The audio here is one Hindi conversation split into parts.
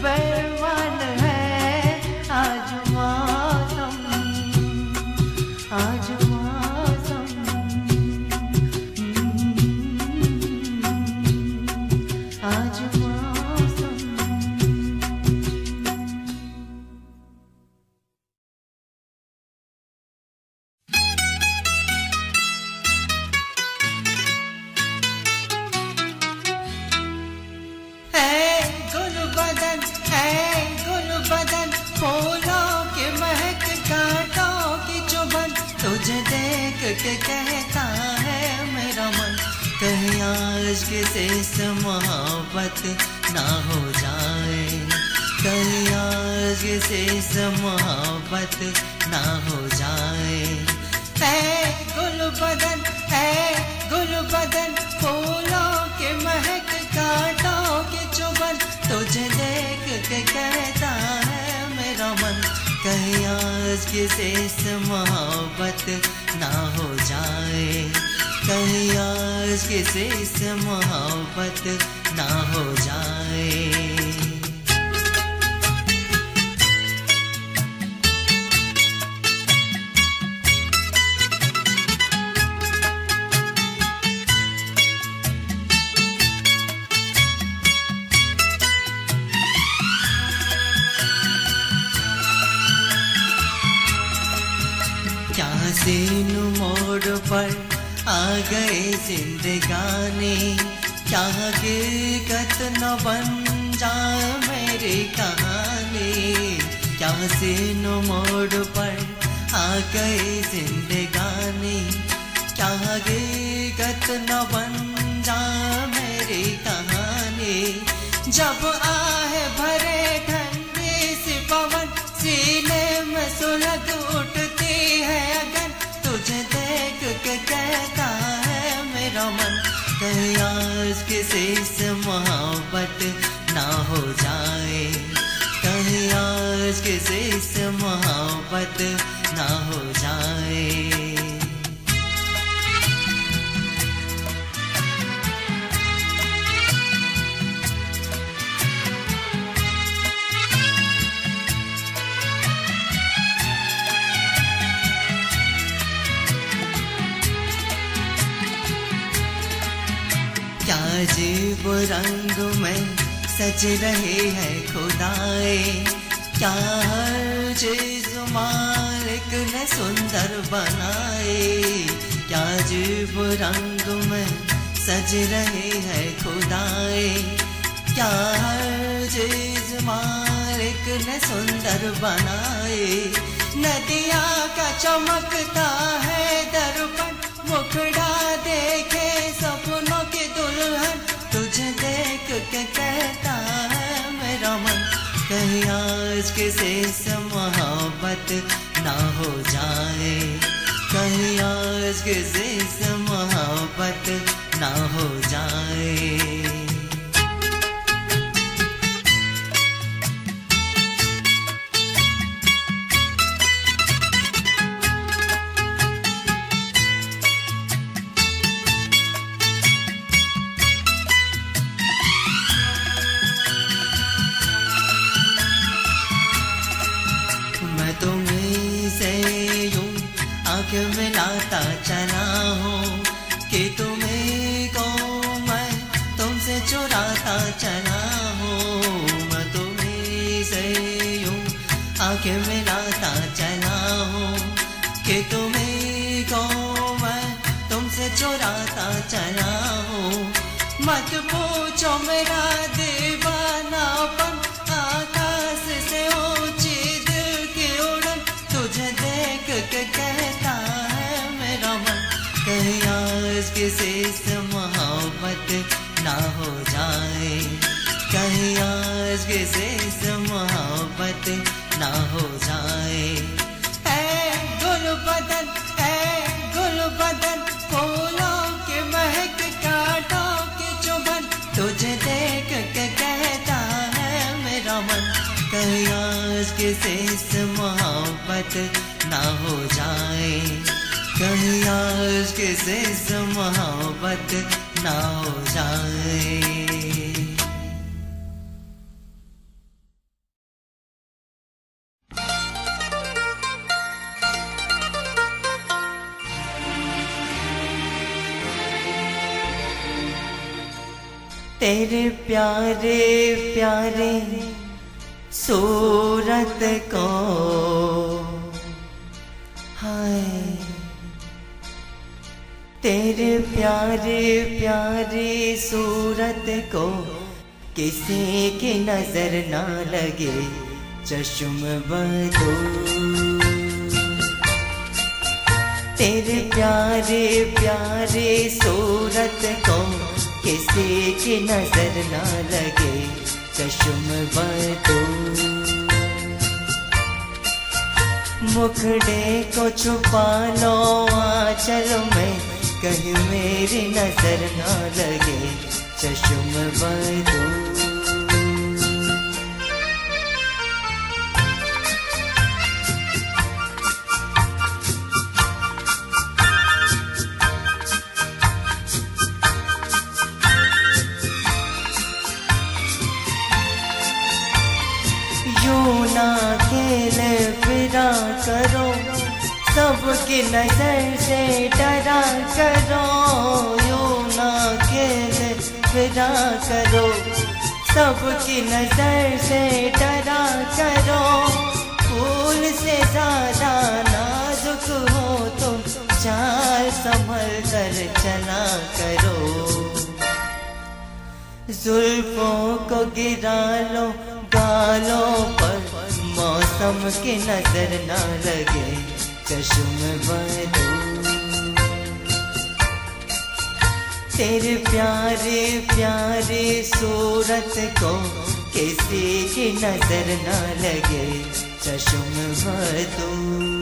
baby. गए जिंदगानी। क्या हकीकत न बन जा मेरी कहानी। क्या हसीन मोड़ पर आ गए जिंदगानी। क्या हकीकत न बन जा मेरी कहानी। जब आहे भरे ठंडी सी पवन, सीने में सुलग कहीं आज किसी से मोहब्बत ना हो जाए। कहीं आज किसी से मोहब्बत ना हो जाए। अजीब रंग में सज रहे हैं खुदाए। क्या हर चीज़ मालिक ने सुंदर बनाए। क्या अजीब रंग में सज रहे हैं खुदाए। क्या हर चीज़ मालिक ने सुंदर बनाए। नदिया का चमकता है दर्पण, मुखड़ा देखे सपनों के दुल्हन तुझे देख के कहता है मेरा मन। कहीं आज किसी से मोहब्बत ना हो जाए। कहीं आज किसी से मोहब्बत ना हो जाए। मिलाता चला हूँ कि तुम्हें को मैं तुमसे चुराता चला हूँ। मैं तुम्हें से यूँ आँख मिलाता चला हूँ कि तुम्हें को मैं तुमसे चुराता चला हूँ। मत पूछो मेरा दीवानापन आकाश से ऊँची दिल की उड़न, तुझे देख के कहता किसी से मोहब्बत ना हो जाए। कहीं आज किसी से मोहब्बत ना हो जाए। ऐ गुल बदन ऐ गुल बदन फूलों के महक, कांटों के चुभन, तुझे देख के कहता है मेरा मन। कहीं आज किसी से मोहब्बत ना हो जाए। कहीं आज किसी से मोहब्बत ना हो जाए। तेरे प्यारे प्यारे सूरत को प्यारे प्यारे सूरत को किसी की नज़र ना लगे, चश्म बदो। तेरे प्यारे प्यारे सूरत को किसी की नज़र ना लगे, चश्म बदो। मुखड़े को छुपा लो आंचल में कहीं मेरी नज़र ना लगे चश्म बदो नज़र से डरा करो, यूँ ना खेल फिरा करो। सबकी नज़र से डरा करो, फूल से ज़्यादा नाजुक हो तो चाल संभल कर चला करो। जुल्फों को गिरा लो, गालों पर, मौसम की नज़र ना लगे। चश्म बदू तेरे प्यारे प्यारे सूरत को किसी की नज़र ना लगे चश्म बदू।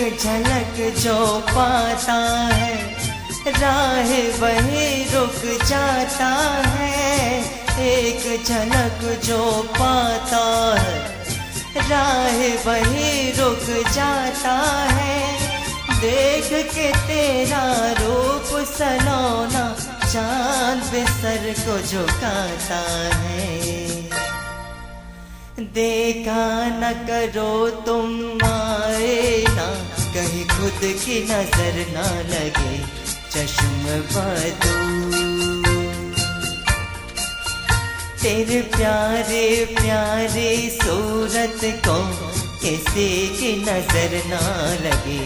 झलक जो पाता है, राह वही रुक जाता है। एक झलक जो पाता है, राह वही रुक जाता है। देख के तेरा रूप सलोना चाँद बिसर को झुकाता है। देखा न करो तुम आए ना कहीं खुद की नज़र ना लगे, चश्म बदू तेरे प्यारे प्यारे सूरत को किसी की नज़र ना लगे,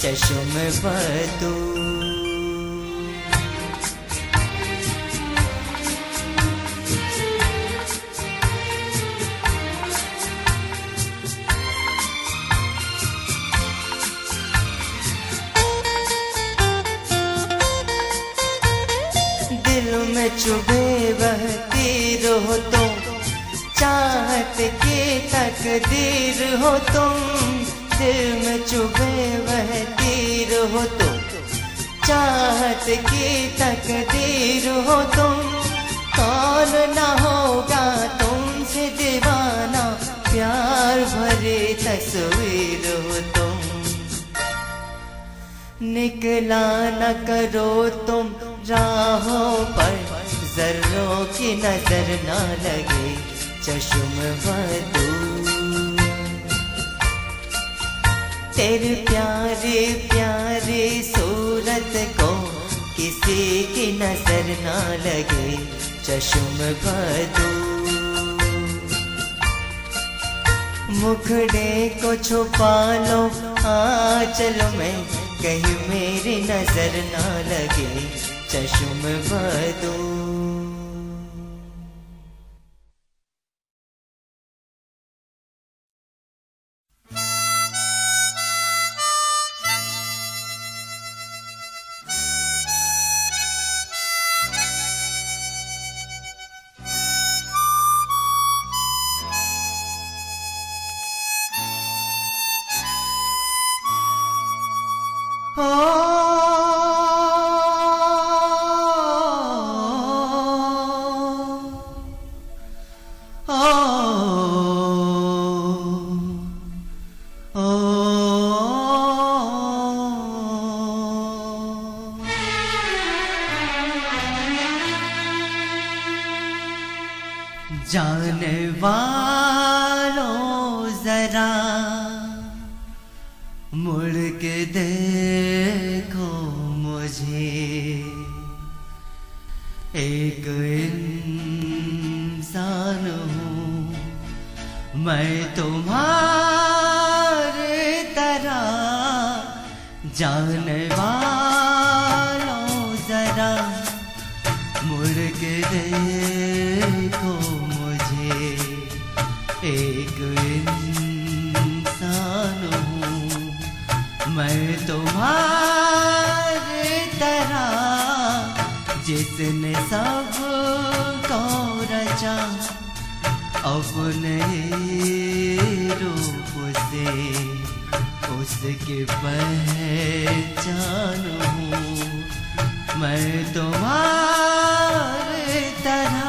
चश्म बदू हो तुम, दिल में चुभे वह तीर हो तुम। चाहत की तकदीर हो तुम। कौन ना होगा तुमसे दीवाना, प्यार भरे तस्वीर हो तुम। निकला न करो तुम राहों पर, जर्रों की नज़र ना लगे, चश्म बदू तेरे प्यारे प्यारे सूरत को किसी की नज़र ना लगे, चश्म बदू। मुखड़े को छुपा लो आ चलो मैं कहीं मेरी नज़र ना लगे, चश्म बदू। जरा मुड़ के देखो मुझे। एक इंसान हूँ मैं तुम्हारे जिसने सबको रचा अपने रूप से उसके पहचान मैं तुम्हारे तरह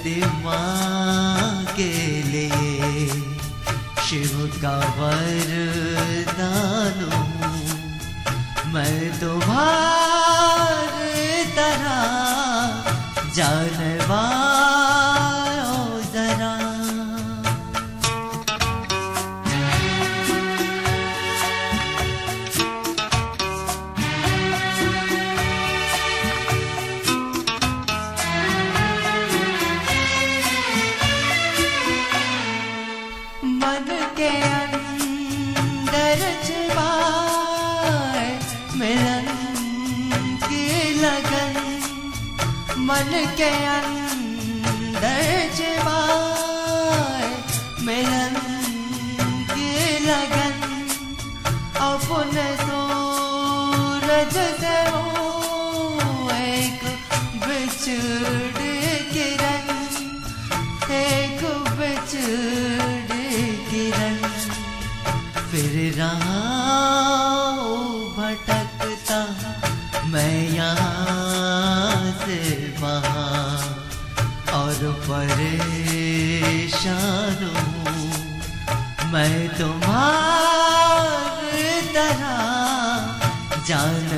धरती माँ के लिए शिव का वरदान मैं तुम्हारे मन के अंदर जवाए done.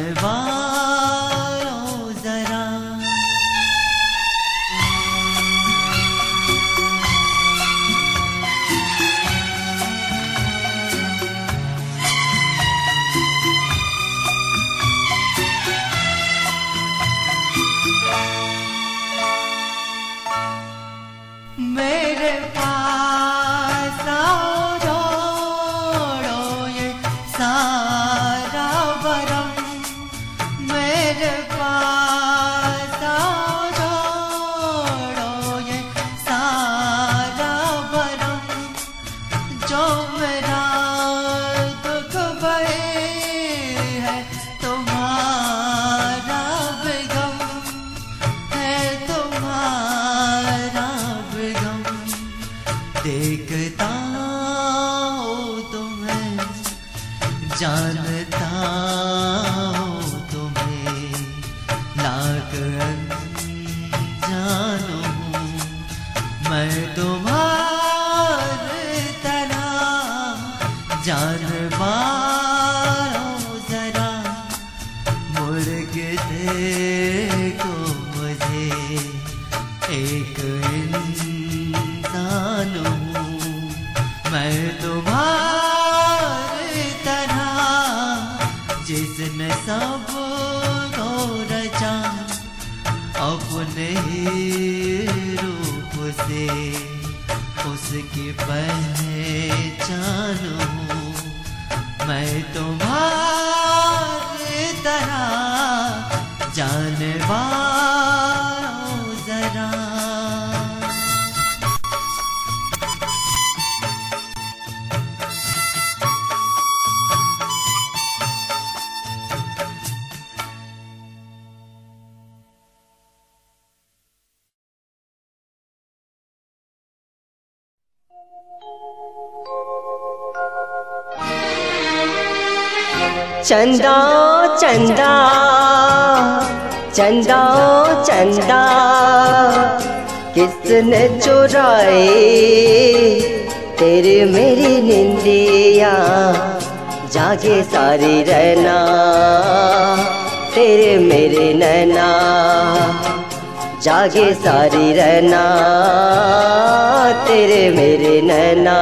चंदा चंदा। चंदा चंदा, किसने चुराए? तेरी मेरी निंदिया, जागे सारी रहना तेरे मेरे नैना, जागे सारी रहना तेरे मेरे नैना।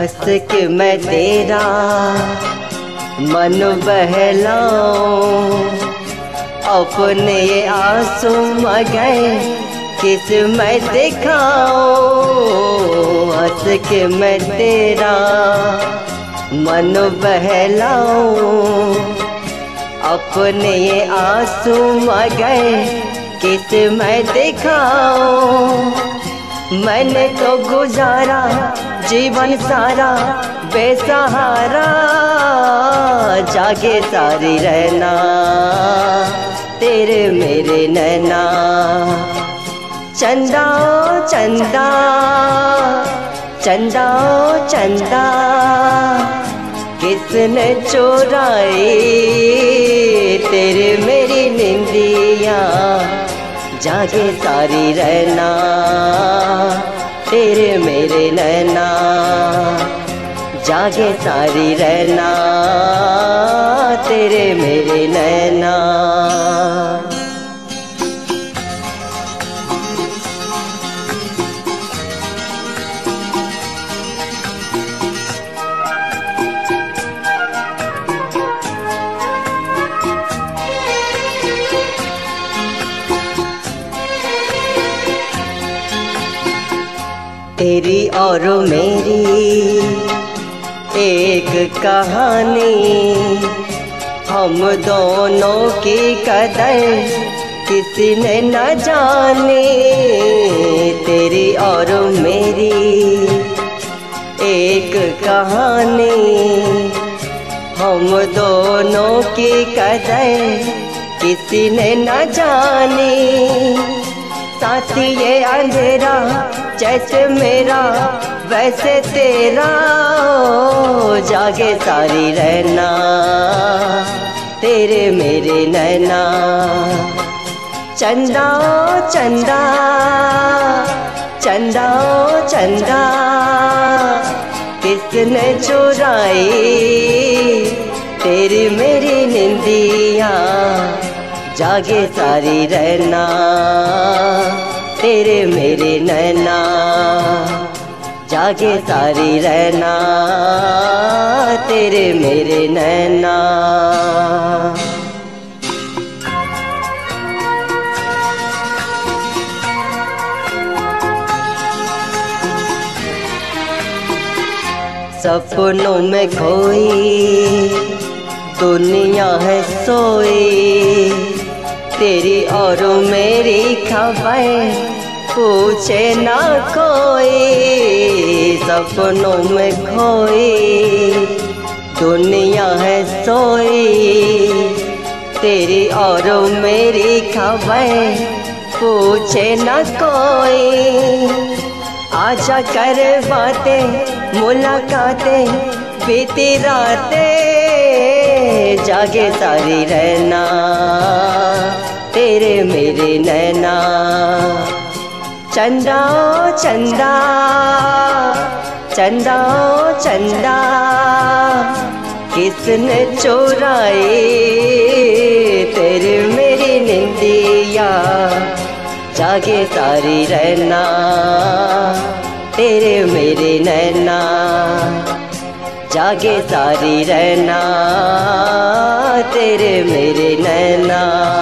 हंस के मैं तेरा मन बहलाऊं। अपने ये आँसू मगए किस मैं दिखाऊँ? के मैं तेरा मन बहलाऊं। अपने ये आँसू मगए किस मैं दिखाऊँ? मैंने तो गुजारा जीवन सारा बेसहारा, जागे सारी रहना, तेरे मेरे नैना। चंदा ओ चंदा चंदा ओ चंदा, किसने चोराई तेरे मेरी निंदिया? जागे सारी रहना। तेरे मेरे नैना जागे सारी रहना तेरे मेरे नैना। तेरी और मेरी एक कहानी। हम दोनों की कदर किसी ने न जाने। तेरी और मेरी एक कहानी। हम दोनों की कदर किसी ने न जानी। साथी ये अंधेरा जैसे मेरा, वैसे तेरा। जागे सारी रहना, तेरे मेरे नैना। चंदा चंदा चंदा चंदा। किसने चुराई तेरी मेरी निंदिया? जागे सारी रहना। तेरे मेरे नैना, जागे सारी रहना। तेरे मेरे नैना। सपनों में खोई, दुनिया है सोई। तेरी और मेरी खबर पूछे ना कोई, सपनों में खोई, दुनिया है सोई। तेरी और मेरी खबर पूछे ना कोई। आजा कर बातें मुलाकातें, बीती रातें जागे सारी रहना। तेरे मेरे नैना। चंदा चंदा चंदा चंदा। किसने चोराई तेरे मेरी निंदिया? जागे सारी रहना, तेरे मेरे नैना। जागे सारी रहना, तेरे मेरे नैना।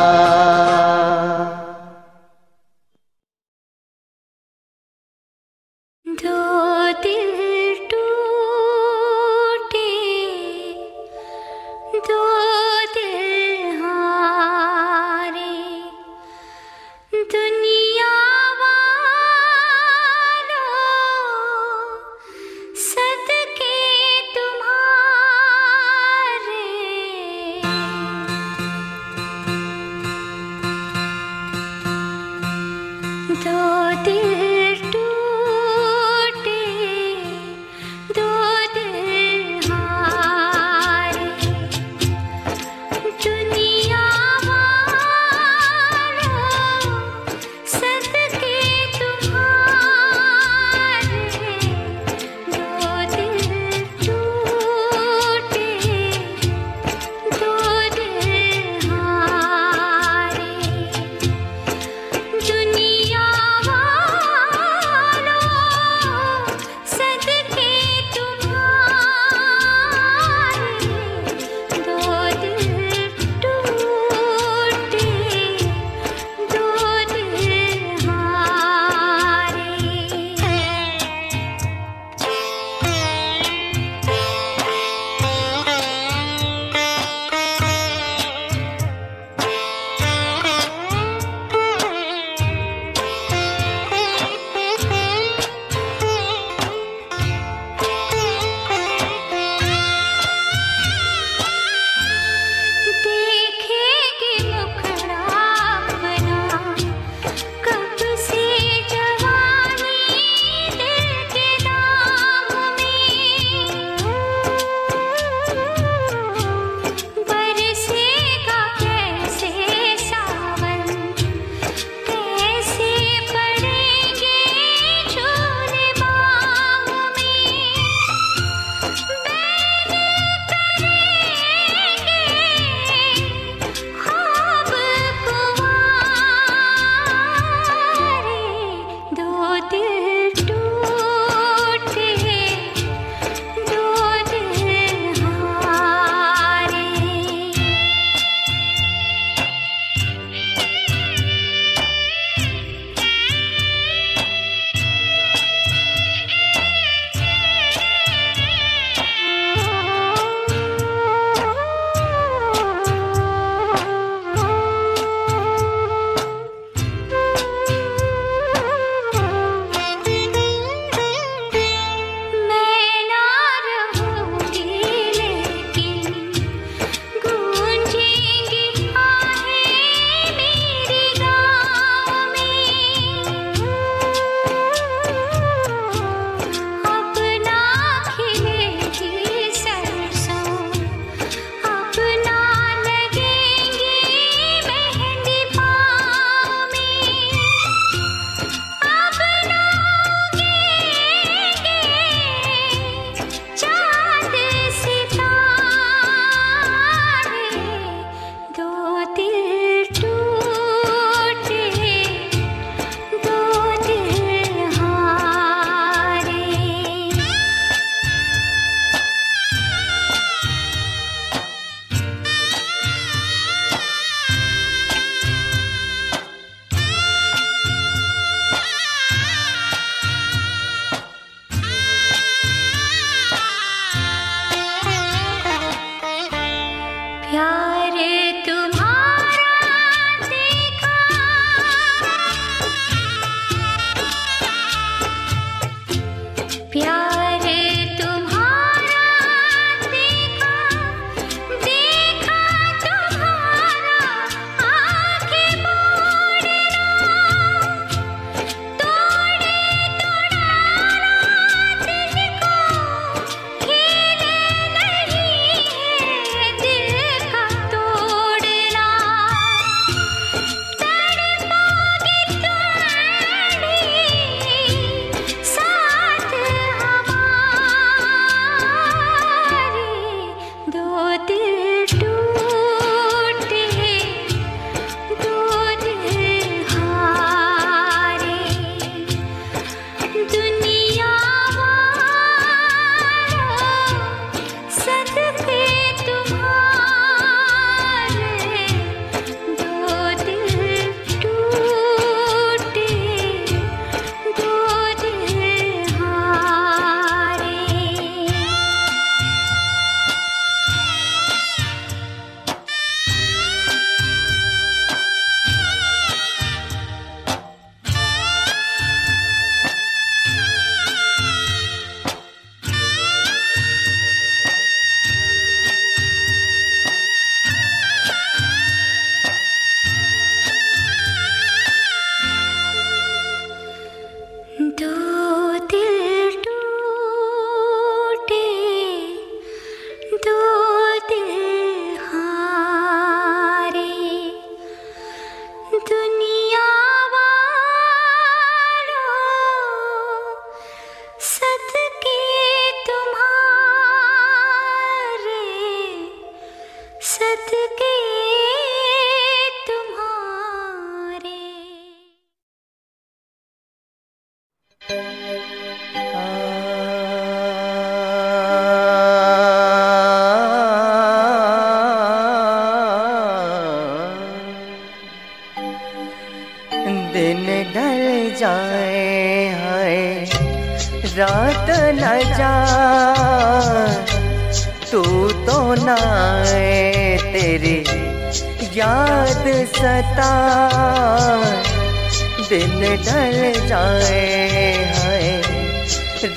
ढल जाए हाय।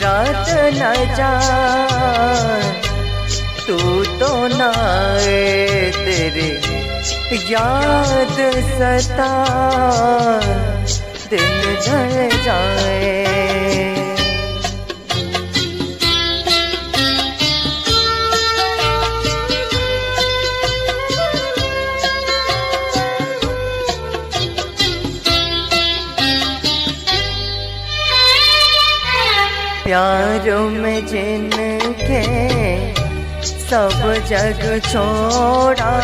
रात न जाए, तू तो ना तेरे याद सता दिन ढल जाए। प्यारों में जिनके सब जग छोड़ा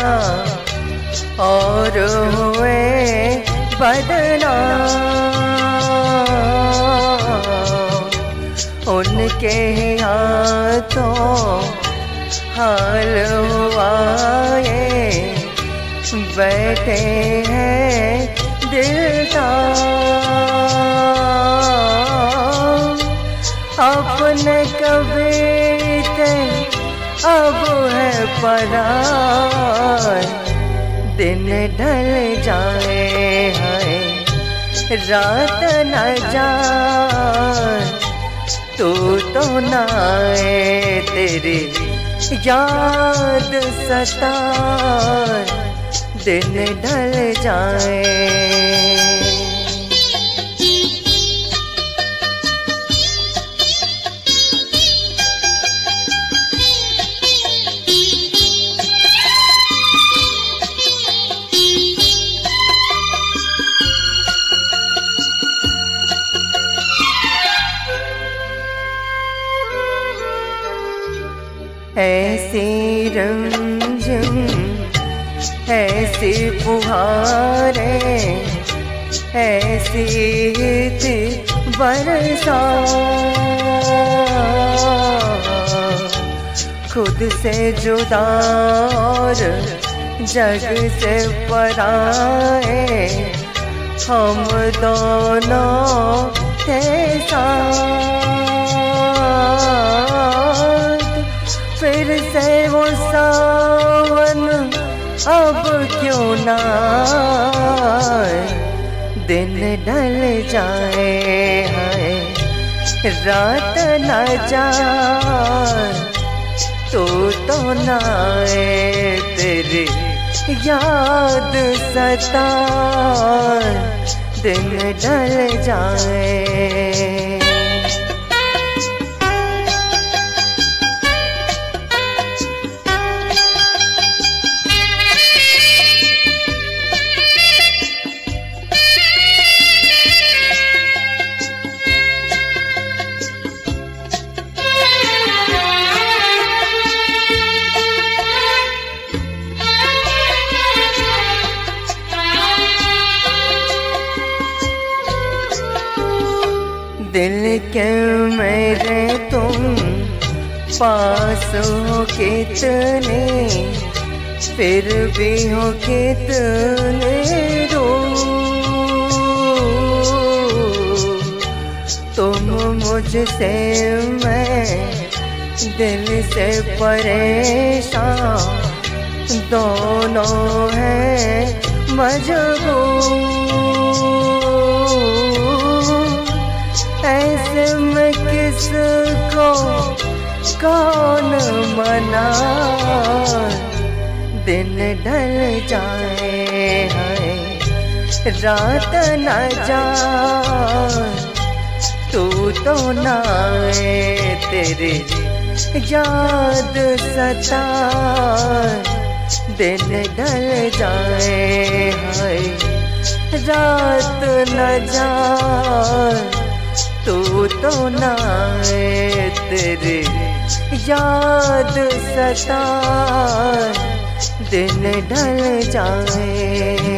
और हुए बदनाम उनके हाथों हाल हुआ बैठे हैं दिलदार अपने थे अब है परार दिन ढल जाए हाय, रात न जाए। तू तो ना तेरी याद सता दिन ढल जाए। फुहारे ऐसी बरसा। खुद से जुदा और जग से पराए, हम दोनों साथ फिर से वो सावन अब क्यों ना दिन ढल जाए रात न जाए, तू तो ना तेरी याद सता दिन ढल जाए दिल के मेरे तुम पास हो कितने, फिर भी हो कितने रो तुम मुझसे मैं दिल से परेशान, दोनों हैं मजबूर। में किसको कौन मना? दिन ढल जाए है, रात न जाए। तू तो ना तेरे याद सता दिन ढल जाए हाय रात न जाए। तू तो ना आए तेरे याद सता दिन ढल जाए।